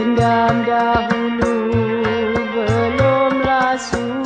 Dendam dahulu belumlah sudah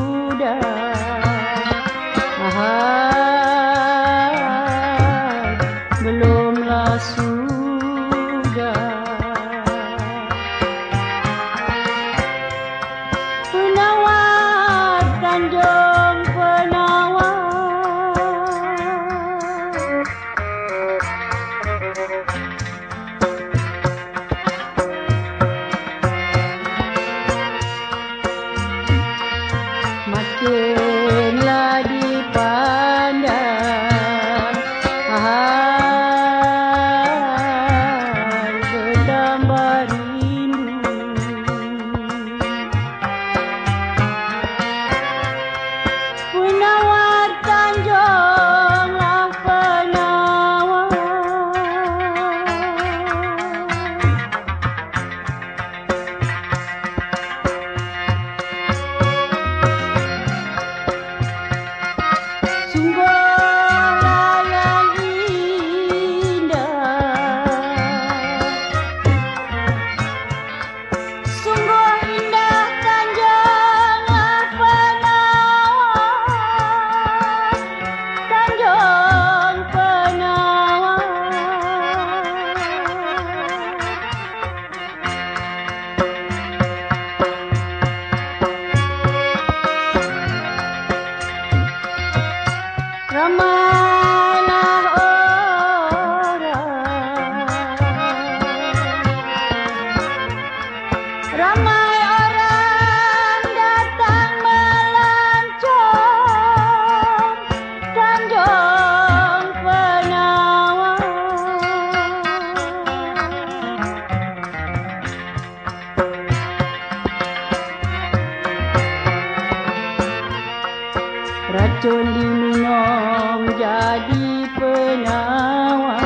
Racun diminum jadi penawar